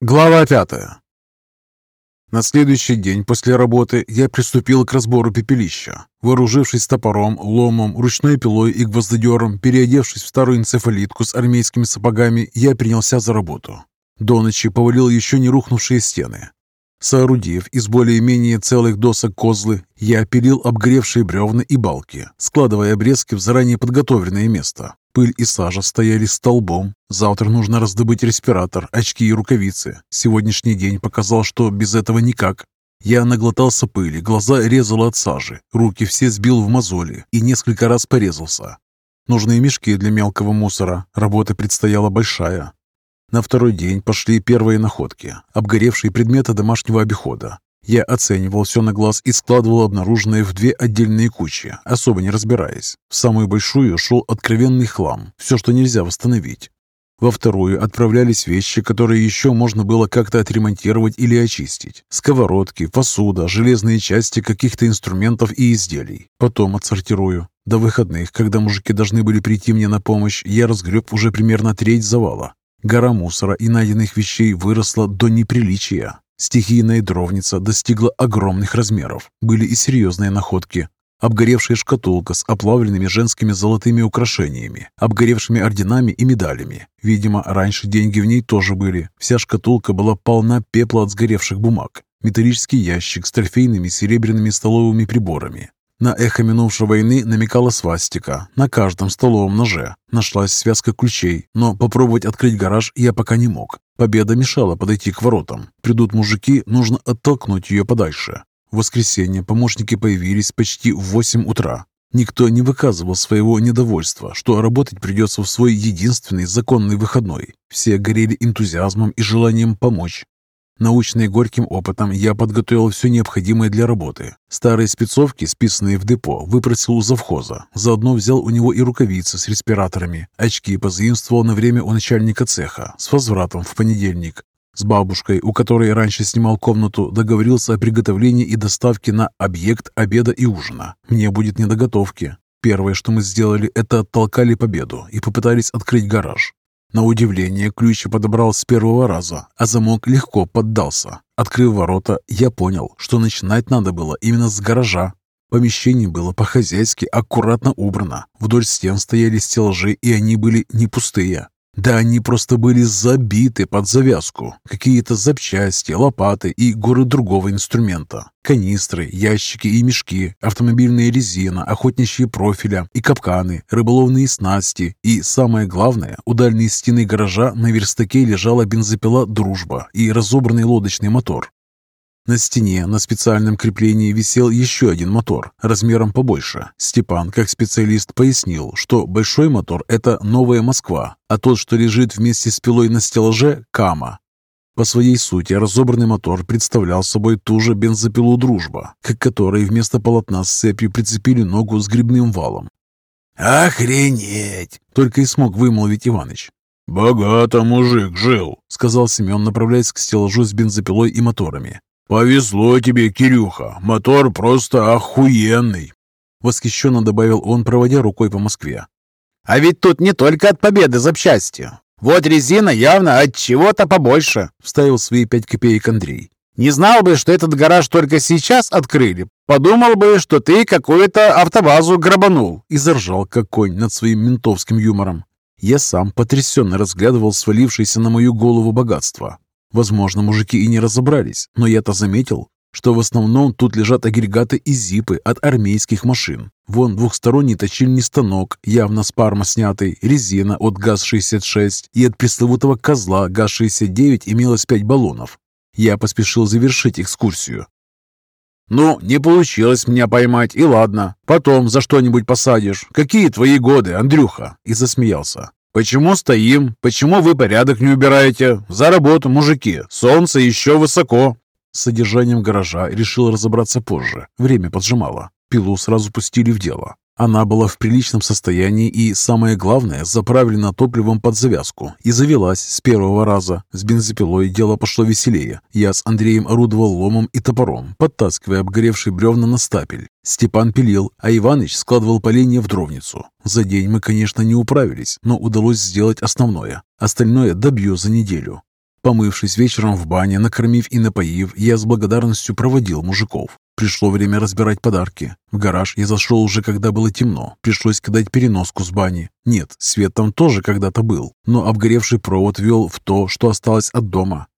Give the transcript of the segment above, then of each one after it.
Глава пятая. На следующий день после работы я приступил к разбору пепелища. Вооружившись топором, ломом, ручной пилой и гвоздодером, переодевшись в старую энцефалитку с армейскими сапогами, я принялся за работу. До ночи повалил еще не рухнувшие стены. Соорудив из более-менее целых досок козлы, я пилил обгоревшие бревна и балки, складывая обрезки в заранее подготовленное место. Пыль и сажа стояли столбом. Завтра нужно раздобыть респиратор, очки и рукавицы. Сегодняшний день показал, что без этого никак. Я наглотался пыли, глаза резало от сажи, руки все сбил в мозоли и несколько раз порезался. Нужные мешки для мелкого мусора. Работа предстояла большая. На второй день пошли первые находки, обгоревшие предметы домашнего обихода. Я оценивал все на глаз и складывал обнаруженное в две отдельные кучи, особо не разбираясь. В самую большую шел откровенный хлам, все, что нельзя восстановить. Во вторую отправлялись вещи, которые еще можно было как-то отремонтировать или очистить. Сковородки, посуда, железные части каких-то инструментов и изделий. Потом отсортирую. До выходных, когда мужики должны были прийти мне на помощь, я разгреб уже примерно треть завала. Гора мусора и найденных вещей выросла до неприличия. Стихийная дровница достигла огромных размеров. Были и серьезные находки. Обгоревшая шкатулка с оплавленными женскими золотыми украшениями, обгоревшими орденами и медалями. Видимо, раньше деньги в ней тоже были. Вся шкатулка была полна пепла от сгоревших бумаг. Металлический ящик с трофейными серебряными столовыми приборами. На эхо минувшей войны намекала свастика. На каждом столовом ноже нашлась связка ключей, но попробовать открыть гараж я пока не мог. Победа мешала подойти к воротам. Придут мужики, нужно оттолкнуть ее подальше. В воскресенье помощники появились почти в 8 утра. Никто не выказывал своего недовольства, что работать придется в свой единственный законный выходной. Все горели энтузиазмом и желанием помочь. Научный горьким опытом, я подготовил все необходимое для работы. Старые спецовки, списанные в депо, выпросил у завхоза. Заодно взял у него и рукавицы с респираторами. Очки позаимствовал на время у начальника цеха, с возвратом в понедельник. С бабушкой, у которой раньше снимал комнату, договорился о приготовлении и доставке на объект обеда и ужина. Мне будет недоготовки. Первое, что мы сделали, это оттолкали победу и попытались открыть гараж. На удивление, ключ подобрал с первого раза, а замок легко поддался. Открыв ворота, я понял, что начинать надо было именно с гаража. Помещение было по-хозяйски аккуратно убрано. Вдоль стен стояли стеллажи, и они были не пустые. Да они просто были забиты под завязку. Какие-то запчасти, лопаты и горы другого инструмента. Канистры, ящики и мешки, автомобильная резина, охотничьи профиля и капканы, рыболовные снасти. И самое главное, у дальней стены гаража на верстаке лежала бензопила «Дружба» и разобранный лодочный мотор. На стене на специальном креплении висел еще один мотор, размером побольше. Степан, как специалист, пояснил, что большой мотор – это «Новая Москва», а тот, что лежит вместе с пилой на стеллаже – «Кама». По своей сути, разобранный мотор представлял собой ту же бензопилу «Дружба», к которой вместо полотна с цепью прицепили ногу с грибным валом. «Охренеть!» – только и смог вымолвить Иваныч. «Богато мужик жил», — сказал Семен, направляясь к стеллажу с бензопилой и моторами. «Повезло тебе, Кирюха, мотор просто охуенный!» Восхищенно добавил он, проводя рукой по Москве. «А ведь тут не только от победы запчасти. Вот резина явно от чего-то побольше», — вставил свои пять копеек Андрей. «Не знал бы, что этот гараж только сейчас открыли. Подумал бы, что ты какую-то автобазу грабанул». И заржал, как конь, над своим ментовским юмором. Я сам потрясенно разглядывал свалившееся на мою голову богатство. Возможно, мужики и не разобрались, но я-то заметил, что в основном тут лежат агрегаты и зипы от армейских машин. Вон двухсторонний точильный станок, явно с парма снятый, резина от ГАЗ-66 и от пресловутого козла ГАЗ-69 имелось пять баллонов. Я поспешил завершить экскурсию. «Ну, не получилось меня поймать, и ладно. Потом за что-нибудь посадишь. Какие твои годы, Андрюха?» И засмеялся. «Почему стоим? Почему вы порядок не убираете? За работу, мужики! Солнце еще высоко!» С содержанием гаража решил разобраться позже. Время поджимало. Пилу сразу пустили в дело. Она была в приличном состоянии и, самое главное, заправлена топливом под завязку и завелась с первого раза. С бензопилой дело пошло веселее. Я с Андреем орудовал ломом и топором, подтаскивая обгоревшие бревна на стапель. Степан пилил, а Иваныч складывал поленья в дровницу. За день мы, конечно, не управились, но удалось сделать основное. Остальное добью за неделю. Помывшись вечером в бане, накормив и напоив, я с благодарностью проводил мужиков. Пришло время разбирать подарки. В гараж я зашел уже, когда было темно. Пришлось кидать переноску с бани. Нет, свет там тоже когда-то был, но обгоревший провод вел в то, что осталось от дома.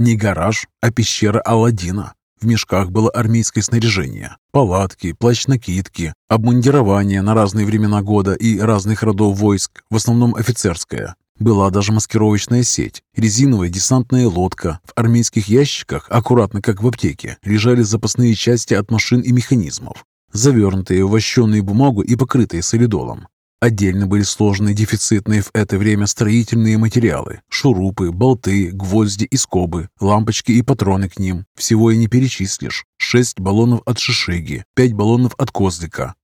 Не гараж, а пещера Алладина. В мешках было армейское снаряжение, палатки, плащ-накидки, обмундирование на разные времена года и разных родов войск, в основном офицерское. Была даже маскировочная сеть, резиновая десантная лодка. В армейских ящиках, аккуратно как в аптеке, лежали запасные части от машин и механизмов, завернутые в вощеную бумагу и покрытые солидолом. Отдельно были сложены дефицитные в это время строительные материалы, шурупы, болты, гвозди и скобы, лампочки и патроны к ним. Всего и не перечислишь. Шесть баллонов от шишиги, пять баллонов от козлика,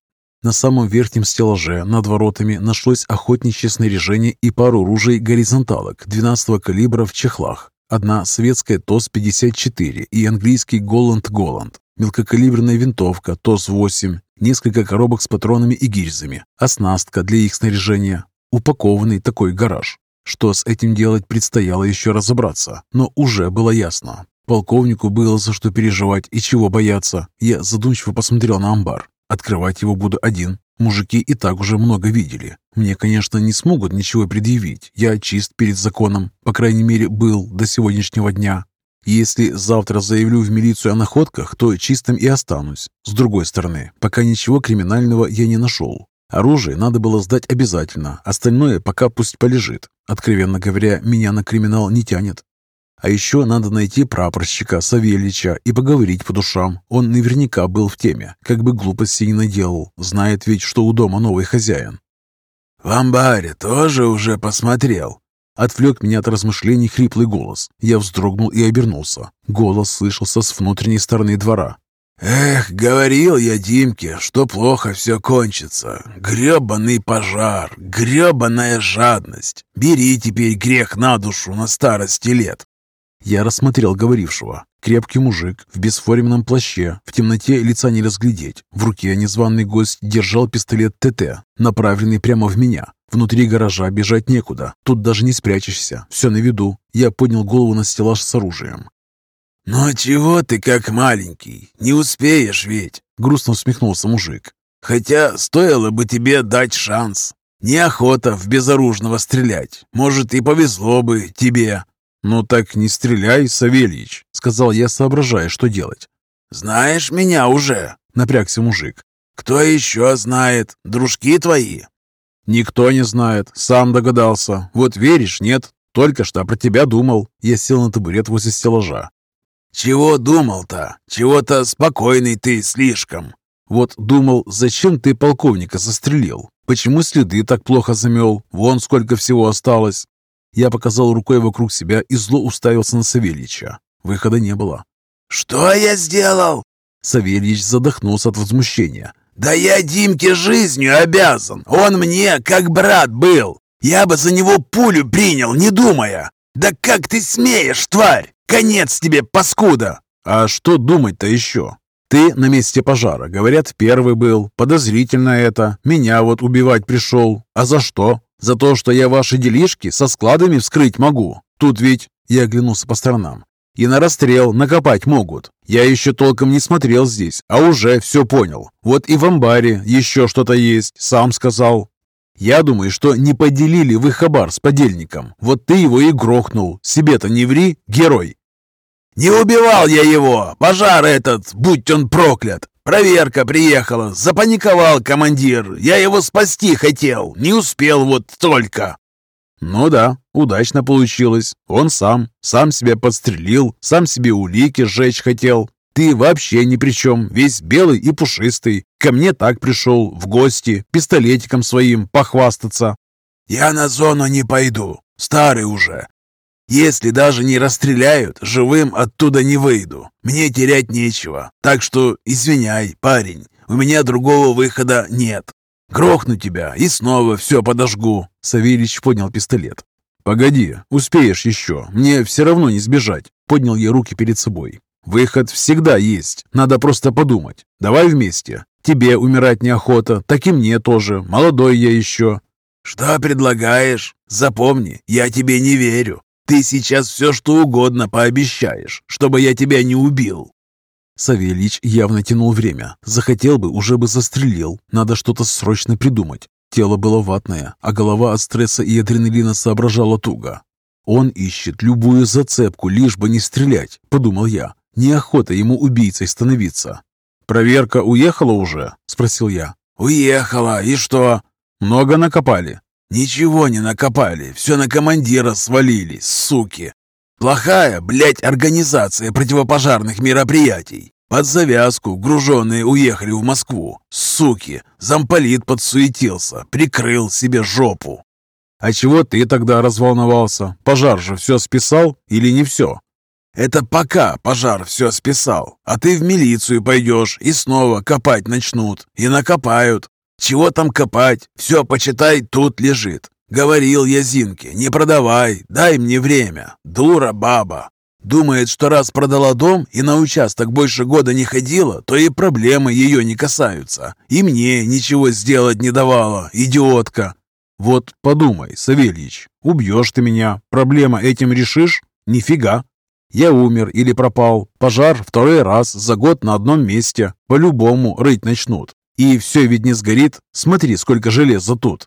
на самом верхнем стеллаже над воротами нашлось охотничье снаряжение и пару ружей горизонталок 12-го калибра в чехлах. Одна советская ТОЗ-54 и английский Голланд-Голланд, мелкокалиберная винтовка ТОЗ-8, несколько коробок с патронами и гильзами, оснастка для их снаряжения, упакованный такой гараж. Что с этим делать предстояло еще разобраться, но уже было ясно. Полковнику было за что переживать и чего бояться. Я задумчиво посмотрел на амбар. Открывать его буду один. Мужики и так уже много видели. Мне, конечно, не смогут ничего предъявить. Я чист перед законом. По крайней мере, был до сегодняшнего дня. Если завтра заявлю в милицию о находках, то чистым и останусь. С другой стороны, пока ничего криминального я не нашел. Оружие надо было сдать обязательно, остальное пока пусть полежит. Откровенно говоря, меня на криминал не тянет. А еще надо найти прапорщика Савельича и поговорить по душам. Он наверняка был в теме, как бы глупости не наделал. Знает ведь, что у дома новый хозяин. «В амбаре тоже уже посмотрел?» Отвлек меня от размышлений хриплый голос. Я вздрогнул и обернулся. Голос слышался с внутренней стороны двора. «Эх, говорил я Димке, что плохо все кончится. Гребаный пожар, гребаная жадность. Бери теперь грех на душу на старости лет. Я рассмотрел говорившего. Крепкий мужик в бесформенном плаще, в темноте лица не разглядеть. В руке незваный гость держал пистолет ТТ, направленный прямо в меня. Внутри гаража бежать некуда, тут даже не спрячешься, все на виду. Я поднял голову на стеллаж с оружием. «Ну чего ты как маленький? Не успеешь ведь!» Грустно усмехнулся мужик. «Хотя стоило бы тебе дать шанс. Неохота в безоружного стрелять. Может, и повезло бы тебе. «Ну так не стреляй, Савельич», — сказал я, соображая, что делать. «Знаешь меня уже?» — напрягся мужик. «Кто еще знает? Дружки твои?» «Никто не знает. Сам догадался. Вот веришь, нет? Только что про тебя думал». Я сел на табурет возле стеллажа. «Чего думал-то? Чего-то спокойный ты слишком». «Вот думал, зачем ты полковника застрелил? Почему следы так плохо замел? Вон сколько всего осталось. Я показал рукой вокруг себя и зло уставился на Савельича. Выхода не было. «Что я сделал?» Савельич задохнулся от возмущения. «Да я Димке жизнью обязан. Он мне как брат был. Я бы за него пулю принял, не думая. Да как ты смеешь, тварь? Конец тебе, паскуда!» «А что думать-то еще? Ты на месте пожара, говорят, первый был. Подозрительно это. Меня вот убивать пришел. А за что? За то, что я ваши делишки со складами вскрыть могу. Тут ведь...» Я оглянулся по сторонам. «И на расстрел накопать могут. Я еще толком не смотрел здесь, а уже все понял. Вот и в амбаре еще что-то есть, сам сказал. Я думаю, что не поделили вы хабар с подельником. Вот ты его и грохнул. Себе-то не ври, герой!» «Не убивал я его! Пожар этот, будь он проклят! Проверка приехала, запаниковал командир. Я его спасти хотел, не успел вот только. Ну да, удачно получилось. Он сам, сам себя подстрелил, сам себе улики сжечь хотел. Ты вообще ни при чем, весь белый и пушистый. Ко мне так пришел, в гости, пистолетиком своим похвастаться. Я на зону не пойду, старый уже. Если даже не расстреляют, живым оттуда не выйду. Мне терять нечего. Так что извиняй, парень, у меня другого выхода нет. Грохну тебя и снова все подожгу». Савельич поднял пистолет. «Погоди, успеешь еще. Мне все равно не сбежать». Поднял я руки перед собой. «Выход всегда есть. Надо просто подумать. Давай вместе. Тебе умирать неохота, так и мне тоже. Молодой я еще». «Что предлагаешь? Запомни, я тебе не верю. Ты сейчас все что угодно пообещаешь, чтобы я тебя не убил». Савельич явно тянул время. Захотел бы, уже бы застрелил. Надо что-то срочно придумать. Тело было ватное, а голова от стресса и адреналина соображала туго. «Он ищет любую зацепку, лишь бы не стрелять», — подумал я. Неохота ему убийцей становиться. «Проверка уехала уже?» — спросил я. «Уехала. И что?» «Много накопали?» «Ничего не накопали. Все на командира свалили, суки. Плохая, блядь, организация противопожарных мероприятий. Под завязку груженные уехали в Москву. Суки, замполит подсуетился, прикрыл себе жопу. «А чего ты тогда разволновался? Пожар же все списал или не все?» «Это пока пожар все списал, а ты в милицию пойдешь и снова копать начнут, и накопают. Чего там копать? Все, почитай, тут лежит. Говорил я Зинке, не продавай, дай мне время. Дура баба. Думает, что раз продала дом и на участок больше года не ходила, то и проблемы ее не касаются. И мне ничего сделать не давала, идиотка. Вот подумай, Савельич, убьешь ты меня, проблема этим решишь? Нифига. Я умер или пропал, пожар второй раз за год на одном месте. По-любому рыть начнут. И все ведь не сгорит. Смотри, сколько железа тут.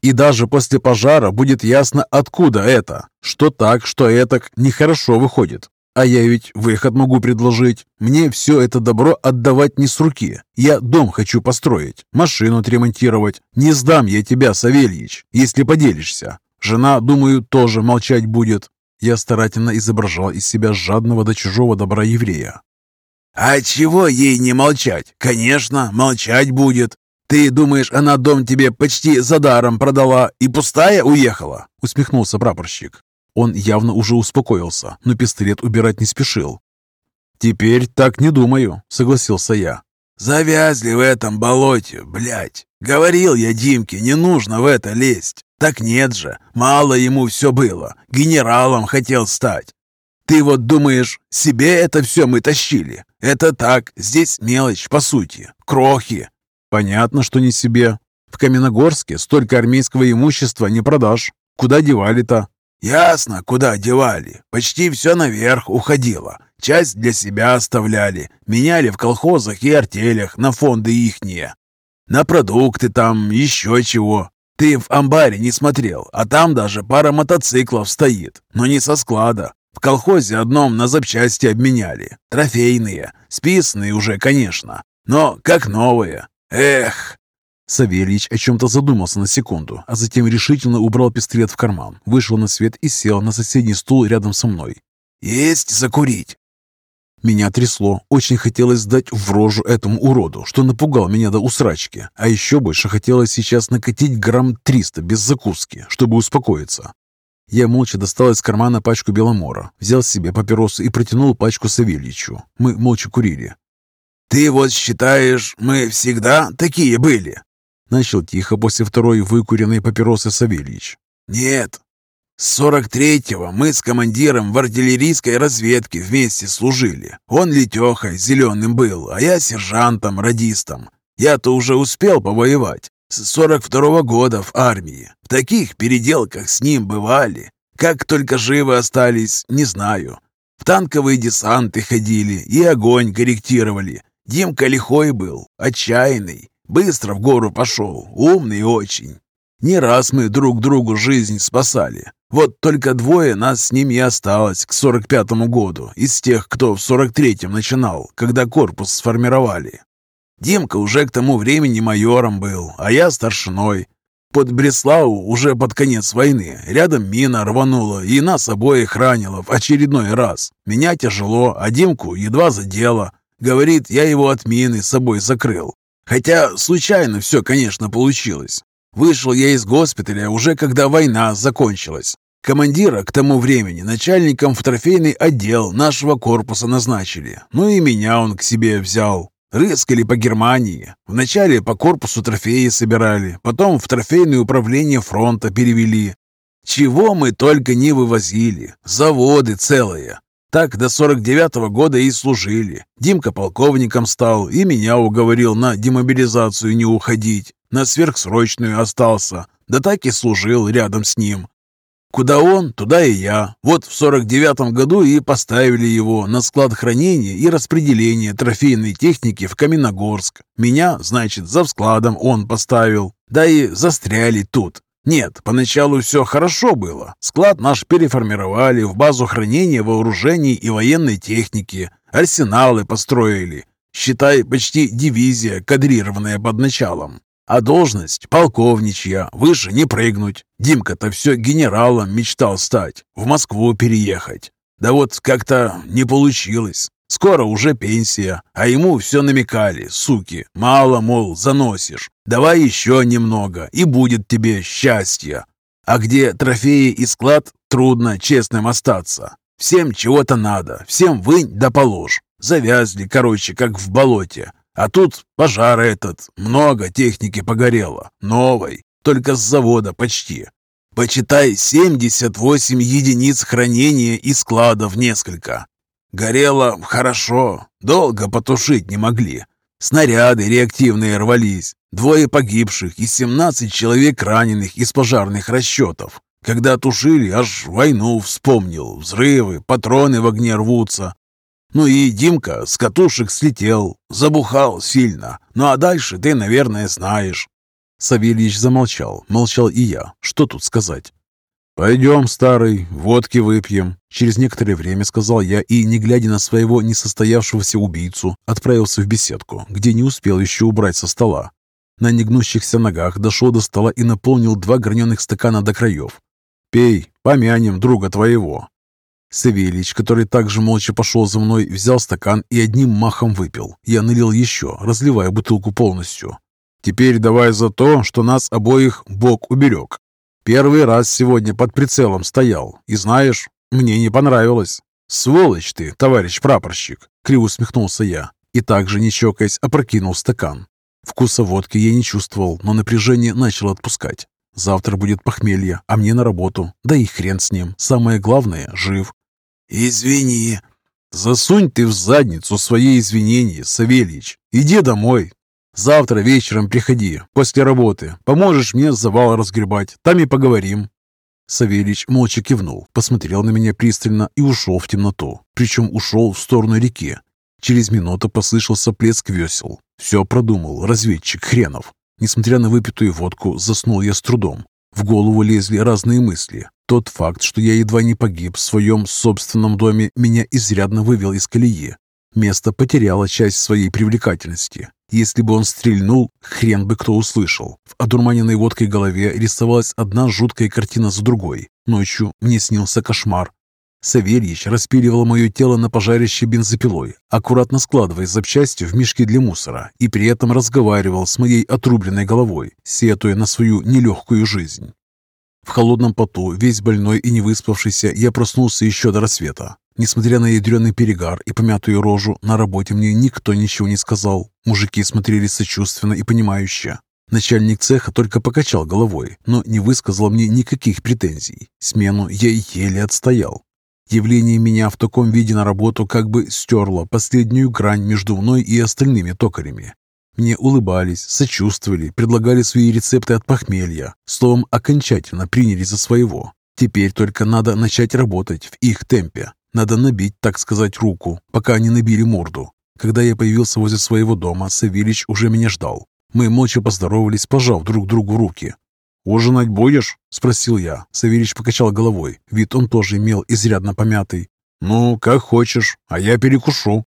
И даже после пожара будет ясно, откуда это. Что так, что этак, нехорошо выходит. А я ведь выход могу предложить. Мне все это добро отдавать не с руки. Я дом хочу построить, машину отремонтировать. Не сдам я тебя, Савельич, если поделишься. Жена, думаю, тоже молчать будет. Я старательно изображал из себя жадного до чужого добра еврея. «А чего ей не молчать? Конечно, молчать будет. «Ты думаешь, она дом тебе почти за даром продала и пустая уехала?» — усмехнулся прапорщик. Он явно уже успокоился, но пистолет убирать не спешил. «Теперь так не думаю», — согласился я. «Завязли в этом болоте, блядь. Говорил я Димке, не нужно в это лезть. Так нет же, мало ему все было. Генералом хотел стать. Ты вот думаешь, себе это все мы тащили? Это так, здесь мелочь, по сути, крохи. Понятно, что не себе. В Каменогорске столько армейского имущества не продашь. Куда девали-то? Ясно, куда девали. Почти все наверх уходило. Часть для себя оставляли. Меняли в колхозах и артелях на фонды ихние. На продукты там, еще чего. Ты в амбаре не смотрел, а там даже пара мотоциклов стоит, но не со склада. В колхозе одном на запчасти обменяли. Трофейные. Списанные уже, конечно. Но как новые. Эх!» Савельич о чем-то задумался на секунду, а затем решительно убрал пистолет в карман, вышел на свет и сел на соседний стул рядом со мной. «Есть закурить!» Меня трясло. Очень хотелось сдать в рожу этому уроду, что напугал меня до усрачки. А еще больше хотелось сейчас накатить грамм 300 без закуски, чтобы успокоиться. Я молча достал из кармана пачку беломора, взял себе папиросу и протянул пачку Савельичу. Мы молча курили. «Ты вот считаешь, мы всегда такие были?» Начал тихо после второй выкуренной папиросы Савельич. «Нет. С сорок третьего мы с командиром в артиллерийской разведке вместе служили. Он Летехой зеленым был, а я сержантом, радистом. Я-то уже успел повоевать. С сорок второго года в армии. В таких переделках с ним бывали. Как только живы остались, не знаю. В танковые десанты ходили и огонь корректировали. Димка лихой был, отчаянный, быстро в гору пошел, умный очень. Не раз мы друг другу жизнь спасали. Вот только двое нас с ним и осталось к 45-му году, из тех, кто в 43-м начинал, когда корпус сформировали. Димка уже к тому времени майором был, а я старшиной. Под Бреслау уже под конец войны рядом мина рванула и нас обоих ранила в очередной раз. Меня тяжело, а Димку едва задело. Говорит, я его от мины с собой закрыл. Хотя случайно все, конечно, получилось. Вышел я из госпиталя уже когда война закончилась. Командира к тому времени начальником в трофейный отдел нашего корпуса назначили. Ну и меня он к себе взял. Рыскали по Германии. Вначале по корпусу трофеи собирали, потом в трофейное управление фронта перевели. Чего мы только не вывозили. Заводы целые. Так до 49-го года и служили. Димка полковником стал и меня уговорил на демобилизацию не уходить. На сверхсрочную остался. Да так и служил рядом с ним. Куда он, туда и я. Вот в сорок девятом году и поставили его на склад хранения и распределения трофейной техники в Каменогорск. Меня, значит, за складом он поставил. Да и застряли тут. Нет, поначалу все хорошо было. Склад наш переформировали в базу хранения вооружений и военной техники. Арсеналы построили. Считай, почти дивизия, кадрированная под началом. А должность полковничья, выше не прыгнуть. Димка-то все генералом мечтал стать, в Москву переехать. Да вот как-то не получилось. Скоро уже пенсия, а ему все намекали, суки. Мало, мол, заносишь. Давай еще немного, и будет тебе счастье. А где трофеи и склад, трудно честным остаться. Всем чего-то надо, всем вынь да положь. Завязли, короче, как в болоте. А тут пожар этот, много техники погорело, новой, только с завода почти. Почитай, 78 единиц хранения и складов несколько. Горело хорошо, долго потушить не могли. Снаряды реактивные рвались, двое погибших и 17 человек раненых из пожарных расчетов. Когда тушили, аж войну вспомнил, взрывы, патроны в огне рвутся, ну и Димка с катушек слетел, забухал сильно. Ну а дальше ты, наверное, знаешь». Савельич замолчал, молчал и я. Что тут сказать? «Пойдем, старый, водки выпьем», — через некоторое время сказал я и, не глядя на своего несостоявшегося убийцу, отправился в беседку, где не успел еще убрать со стола. На негнущихся ногах дошел до стола и наполнил два граненых стакана до краев. «Пей, помянем друга твоего», Савельич, который также молча пошел за мной, взял стакан и одним махом выпил. Я налил еще, разливая бутылку полностью. «Теперь давай за то, что нас обоих Бог уберег. Первый раз сегодня под прицелом стоял, и знаешь, мне не понравилось. Сволочь ты, товарищ прапорщик!» — криво усмехнулся я и также, не чокаясь, опрокинул стакан. Вкуса водки я не чувствовал, но напряжение начало отпускать. Завтра будет похмелье, а мне на работу. Да и хрен с ним. Самое главное — жив. «Извини». «Засунь ты в задницу свои извинения, Савельич. Иди домой. Завтра вечером приходи, после работы. Поможешь мне завал разгребать. Там и поговорим». Савельич молча кивнул, посмотрел на меня пристально и ушел в темноту. Причем ушел в сторону реки. Через минуту послышался плеск весел. Все продумал разведчик хренов. Несмотря на выпитую водку, заснул я с трудом. В голову лезли разные мысли. Тот факт, что я едва не погиб в своем собственном доме, меня изрядно вывел из колеи. Место потеряло часть своей привлекательности. Если бы он стрельнул, хрен бы кто услышал. В одурманенной водкой голове рисовалась одна жуткая картина за другой. Ночью мне снился кошмар. Савельич распиливал мое тело на пожарище бензопилой, аккуратно складывая запчасти в мешки для мусора, и при этом разговаривал с моей отрубленной головой, сетуя на свою нелегкую жизнь. В холодном поту, весь больной и не выспавшийся, я проснулся еще до рассвета. Несмотря на ядреный перегар и помятую рожу, на работе мне никто ничего не сказал. Мужики смотрели сочувственно и понимающе. Начальник цеха только покачал головой, но не высказал мне никаких претензий. Смену я еле отстоял. Явление меня в таком виде на работу как бы стерло последнюю грань между мной и остальными токарями. Мне улыбались, сочувствовали, предлагали свои рецепты от похмелья. Словом, окончательно приняли за своего. Теперь только надо начать работать в их темпе. Надо набить, так сказать, руку, пока они набили морду. Когда я появился возле своего дома, Савельич уже меня ждал. Мы молча поздоровались, пожав друг другу руки. «Ужинать будешь?» – спросил я. Савельич покачал головой. Вид он тоже имел изрядно помятый. «Ну, как хочешь, а я перекушу».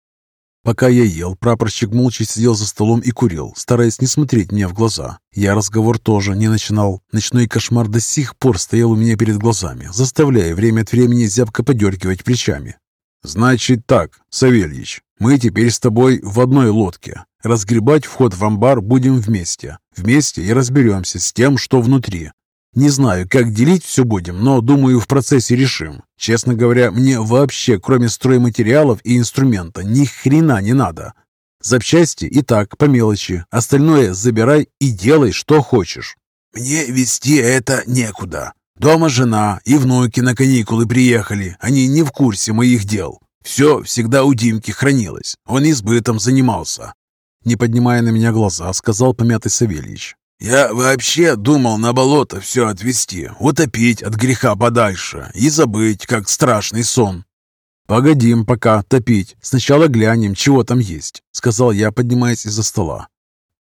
Пока я ел, прапорщик молча сидел за столом и курил, стараясь не смотреть мне в глаза. Я разговор тоже не начинал. Ночной кошмар до сих пор стоял у меня перед глазами, заставляя время от времени зябко подергивать плечами. «Значит так, Савельич, мы теперь с тобой в одной лодке. Разгребать вход в амбар будем вместе. Вместе и разберемся с тем, что внутри. Не знаю, как делить все будем, но думаю, в процессе решим. Честно говоря, мне вообще, кроме стройматериалов и инструмента, ни хрена не надо. Запчасти и так, по мелочи. Остальное забирай и делай, что хочешь. Мне вести это некуда. Дома жена и внуки на каникулы приехали. Они не в курсе моих дел. Все всегда у Димки хранилось. Он избытом занимался. Не поднимая на меня глаза, сказал помятый Савельич. «Я вообще думал на болото все отвезти, утопить от греха подальше и забыть, как страшный сон». «Погодим пока топить. Сначала глянем, чего там есть», — сказал я, поднимаясь из-за стола.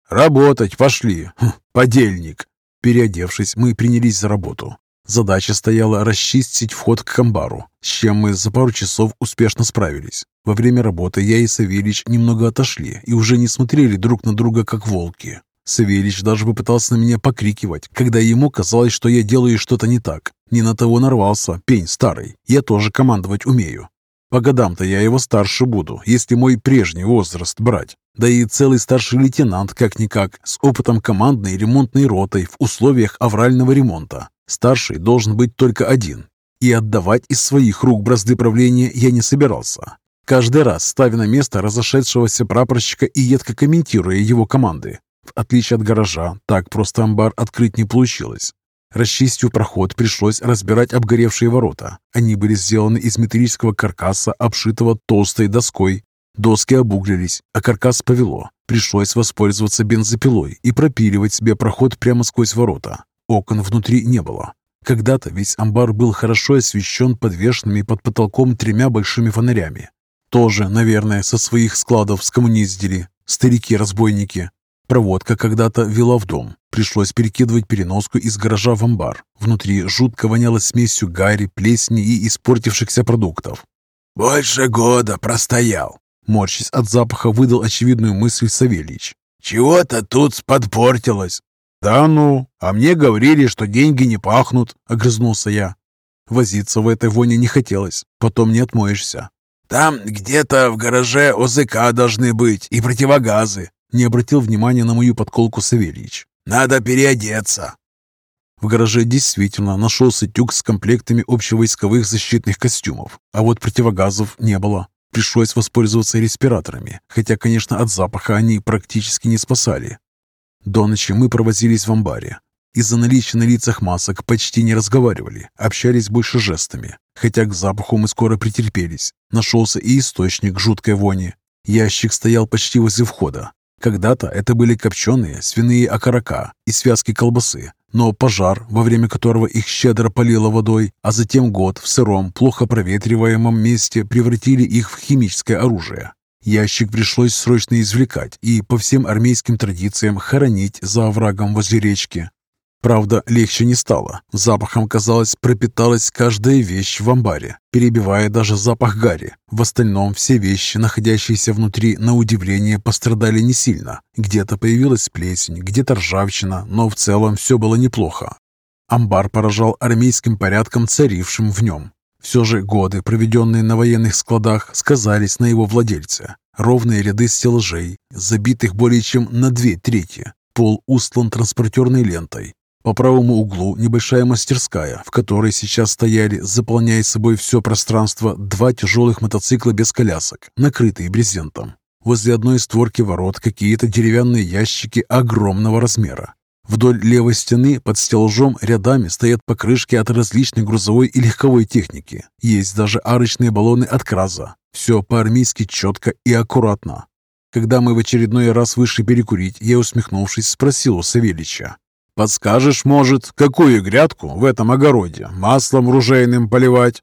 «Работать пошли, хм, подельник». Переодевшись, мы принялись за работу. Задача стояла расчистить вход к камбару, с чем мы за пару часов успешно справились. Во время работы я и Савельич немного отошли и уже не смотрели друг на друга, как волки. Савельич даже попытался на меня покрикивать, когда ему казалось, что я делаю что-то не так. Не на того нарвался, пень старый. Я тоже командовать умею. По годам-то я его старше буду, если мой прежний возраст брать. Да и целый старший лейтенант, как-никак, с опытом командной ремонтной ротой в условиях аврального ремонта. Старший должен быть только один. И отдавать из своих рук бразды правления я не собирался. Каждый раз ставя на место разошедшегося прапорщика и едко комментируя его команды. В отличие от гаража, так просто амбар открыть не получилось. Расчистив проход, пришлось разбирать обгоревшие ворота. Они были сделаны из металлического каркаса, обшитого толстой доской. Доски обуглились, а каркас повело. Пришлось воспользоваться бензопилой и пропиливать себе проход прямо сквозь ворота. Окон внутри не было. Когда-то весь амбар был хорошо освещен подвешенными под потолком тремя большими фонарями. Тоже, наверное, со своих складов скоммуниздили. Старики-разбойники. Проводка когда-то вела в дом. Пришлось перекидывать переноску из гаража в амбар. Внутри жутко воняло смесью гари, плесени и испортившихся продуктов. «Больше года простоял», — морщись от запаха выдал очевидную мысль Савельич. «Чего-то тут подпортилось». «Да ну, а мне говорили, что деньги не пахнут», — огрызнулся я. Возиться в этой воне не хотелось, потом не отмоешься. «Там где-то в гараже ОЗК должны быть и противогазы», — не обратил внимания на мою подколку Савельич. «Надо переодеться». В гараже действительно нашелся тюк с комплектами общевойсковых защитных костюмов, а вот противогазов не было. Пришлось воспользоваться респираторами, хотя, конечно, от запаха они практически не спасали. До ночи мы провозились в амбаре. Из-за наличия на лицах масок почти не разговаривали, общались больше жестами. Хотя к запаху мы скоро претерпелись. Нашелся и источник жуткой вони. Ящик стоял почти возле входа. Когда-то это были копченые свиные окорока и связки колбасы, но пожар, во время которого их щедро полило водой, а затем год в сыром, плохо проветриваемом месте превратили их в химическое оружие. Ящик пришлось срочно извлекать и по всем армейским традициям хоронить за оврагом возле речки. Правда, легче не стало. Запахом, казалось, пропиталась каждая вещь в амбаре, перебивая даже запах гари. В остальном все вещи, находящиеся внутри, на удивление, пострадали не сильно. Где-то появилась плесень, где-то ржавчина, но в целом все было неплохо. Амбар поражал армейским порядком, царившим в нем. Все же годы, проведенные на военных складах, сказались на его владельце. Ровные ряды стеллажей, забитых более чем на две трети. Пол устлан транспортерной лентой. По правому углу небольшая мастерская, в которой сейчас стояли, заполняя собой все пространство, два тяжелых мотоцикла без колясок, накрытые брезентом. Возле одной створки ворот какие-то деревянные ящики огромного размера. Вдоль левой стены под стеллажом рядами стоят покрышки от различной грузовой и легковой техники. Есть даже арочные баллоны от Краза. Все по-армейски четко и аккуратно. Когда мы в очередной раз вышли перекурить, я, усмехнувшись, спросил у Савельича. «Подскажешь, может, какую грядку в этом огороде маслом ружейным поливать?»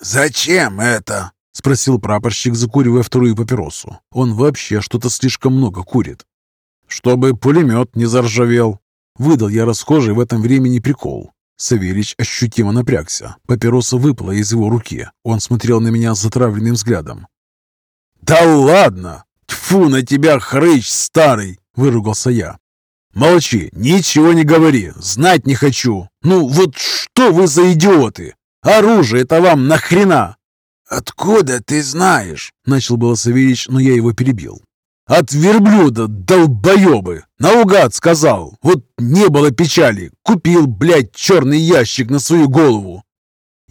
«Зачем это?» — спросил прапорщик, закуривая вторую папиросу. Он вообще что-то слишком много курит. «Чтобы пулемет не заржавел». Выдал я расхожий в этом времени прикол. Савельич ощутимо напрягся. Папироса выпала из его руки. Он смотрел на меня с затравленным взглядом. «Да ладно! Тьфу на тебя, хрыч старый!» — выругался я. «Молчи, ничего не говори, знать не хочу. Ну вот что вы за идиоты? Оружие это вам нахрена?» «Откуда ты знаешь?» — начал было Савельич, но я его перебил. От верблюда, долбоебы! Наугад сказал! Вот не было печали! Купил, блядь, черный ящик на свою голову!»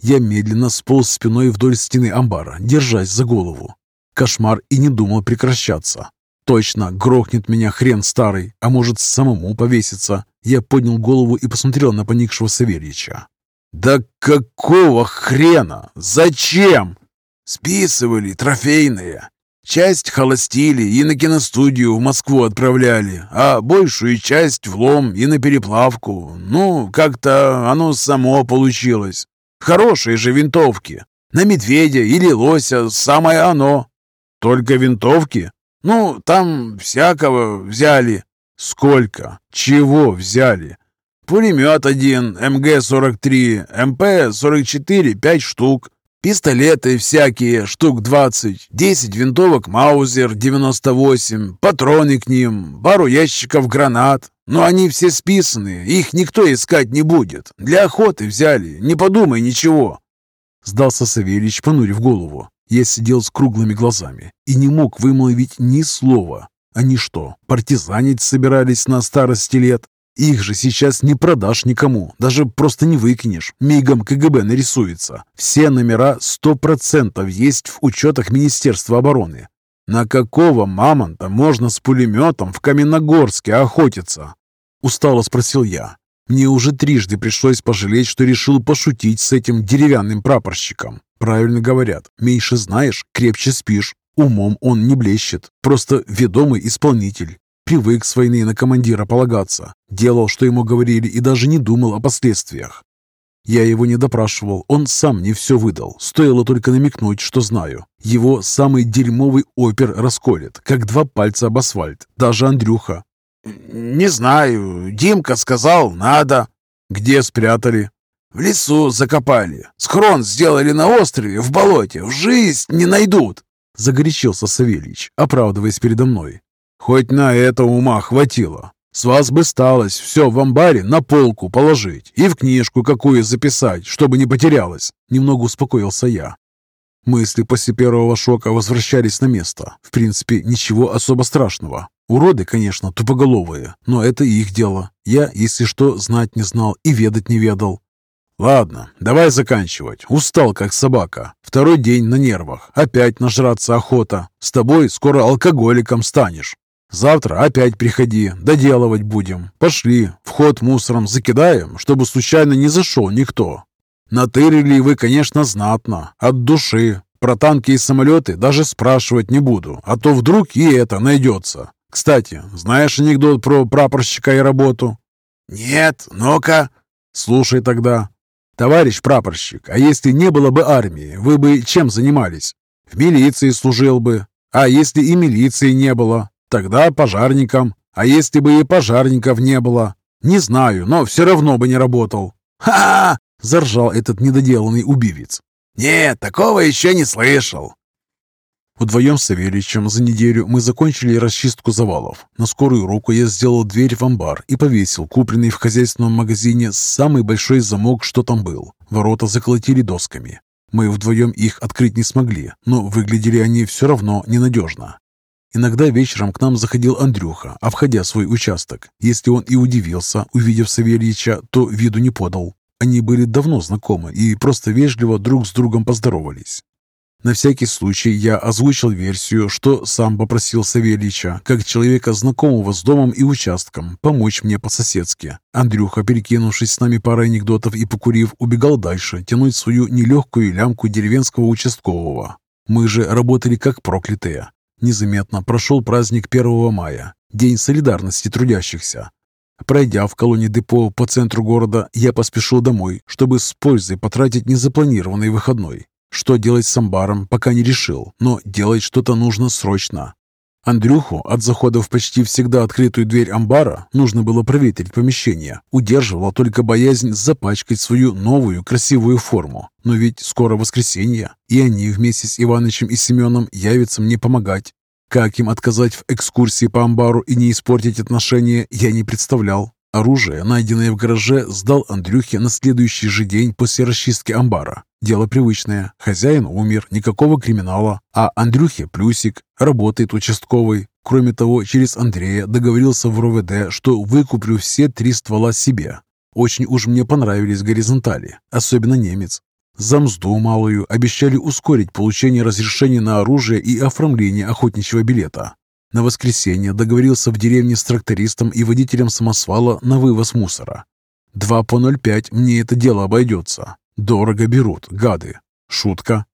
Я медленно сполз спиной вдоль стены амбара, держась за голову. Кошмар и не думал прекращаться. Точно, грохнет меня хрен старый, а может самому повеситься. Я поднял голову и посмотрел на поникшего Савельича. «Да какого хрена? Зачем?» «Списывали трофейные. Часть холостили и на киностудию в Москву отправляли, а большую часть в лом и на переплавку. Ну, как-то оно само получилось. Хорошие же винтовки. На медведя или лося самое оно. Только винтовки? Ну, там всякого взяли. Сколько? Чего взяли? Пулемет один, МГ-43, МП-44, пять штук. Пистолеты всякие, штук 20, 10 винтовок Маузер 98, патроны к ним, пару ящиков гранат. Но они все списаны, их никто искать не будет. Для охоты взяли, не подумай ничего. Сдался Савельич, понурив голову. Я сидел с круглыми глазами и не мог вымолвить ни слова. Они что, партизанить собирались на старости лет? Их же сейчас не продашь никому, даже просто не выкинешь. Мигом КГБ нарисуется. Все номера сто процентов есть в учетах Министерства обороны. На какого мамонта можно с пулеметом в Каменногорске охотиться? Устало спросил я. Мне уже трижды пришлось пожалеть, что решил пошутить с этим деревянным прапорщиком. Правильно говорят, меньше знаешь, крепче спишь. Умом он не блещет, просто ведомый исполнитель. Привык с войны на командира полагаться, делал, что ему говорили, и даже не думал о последствиях. Я его не допрашивал, он сам мне все выдал. Стоило только намекнуть, что знаю. Его самый дерьмовый опер расколет, как два пальца об асфальт. Даже Андрюха. «Не знаю. Димка сказал, надо». «Где спрятали?» «В лесу закопали. Схрон сделали на острове, в болоте. В жизнь не найдут». Загорячился Савельич, оправдываясь передо мной. Хоть на это ума хватило. С вас бы сталось все в амбаре на полку положить и в книжку какую записать, чтобы не потерялось. Немного успокоился я. Мысли после первого шока возвращались на место. В принципе, ничего особо страшного. Уроды, конечно, тупоголовые, но это их дело. Я, если что, знать не знал и ведать не ведал. Ладно, давай заканчивать. Устал, как собака. Второй день на нервах. Опять нажраться охота. С тобой скоро алкоголиком станешь. Завтра опять приходи, доделывать будем. Пошли, вход мусором закидаем, чтобы случайно не зашел никто. Натырили вы, конечно, знатно, от души. Про танки и самолеты даже спрашивать не буду, а то вдруг и это найдется. Кстати, знаешь анекдот про прапорщика и работу? Нет, ну-ка. Слушай тогда. Товарищ прапорщик, а если не было бы армии, вы бы чем занимались? В милиции служил бы. А если и милиции не было, Тогда пожарником. А если бы и пожарников не было? Не знаю, но все равно бы не работал. «Ха!» – заржал этот недоделанный убивец. «Нет, такого еще не слышал». Вдвоем с Савельичем за неделю мы закончили расчистку завалов. На скорую руку я сделал дверь в амбар и повесил купленный в хозяйственном магазине самый большой замок, что там был. Ворота заколотили досками. Мы вдвоем их открыть не смогли, но выглядели они все равно ненадежно. Иногда вечером к нам заходил Андрюха, входя в свой участок. Если он и удивился, увидев Савельича, то виду не подал. Они были давно знакомы и просто вежливо друг с другом поздоровались. На всякий случай я озвучил версию, что сам попросил Савельича, как человека, знакомого с домом и участком, помочь мне по-соседски. Андрюха, перекинувшись с нами парой анекдотов и покурив, убегал дальше, тянуть свою нелегкую лямку деревенского участкового. Мы же работали как проклятые. Незаметно прошел праздник 1 мая, День солидарности трудящихся. Пройдя в колонии депо по центру города, я поспешил домой, чтобы с пользой потратить незапланированный выходной. Что делать с амбаром, пока не решил, но делать что-то нужно срочно. Андрюху от захода в почти всегда открытую дверь амбара нужно было проветрить помещение. Удерживала только боязнь запачкать свою новую красивую форму. Но ведь скоро воскресенье, и они вместе с Иванычем и Семеном явятся мне помогать. Как им отказать в экскурсии по амбару и не испортить отношения, я не представлял. Оружие, найденное в гараже, сдал Андрюхе на следующий же день после расчистки амбара. Дело привычное. Хозяин умер, никакого криминала. А Андрюхе плюсик, работает участковый. Кроме того, через Андрея договорился в РОВД, что выкуплю все три ствола себе. Очень уж мне понравились горизонтали, особенно немец. За мзду малую обещали ускорить получение разрешения на оружие и оформление охотничьего билета. На воскресенье договорился в деревне с трактористом и водителем самосвала на вывоз мусора. Два по 0,5 мне это дело обойдется. Дорого берут, гады. Шутка.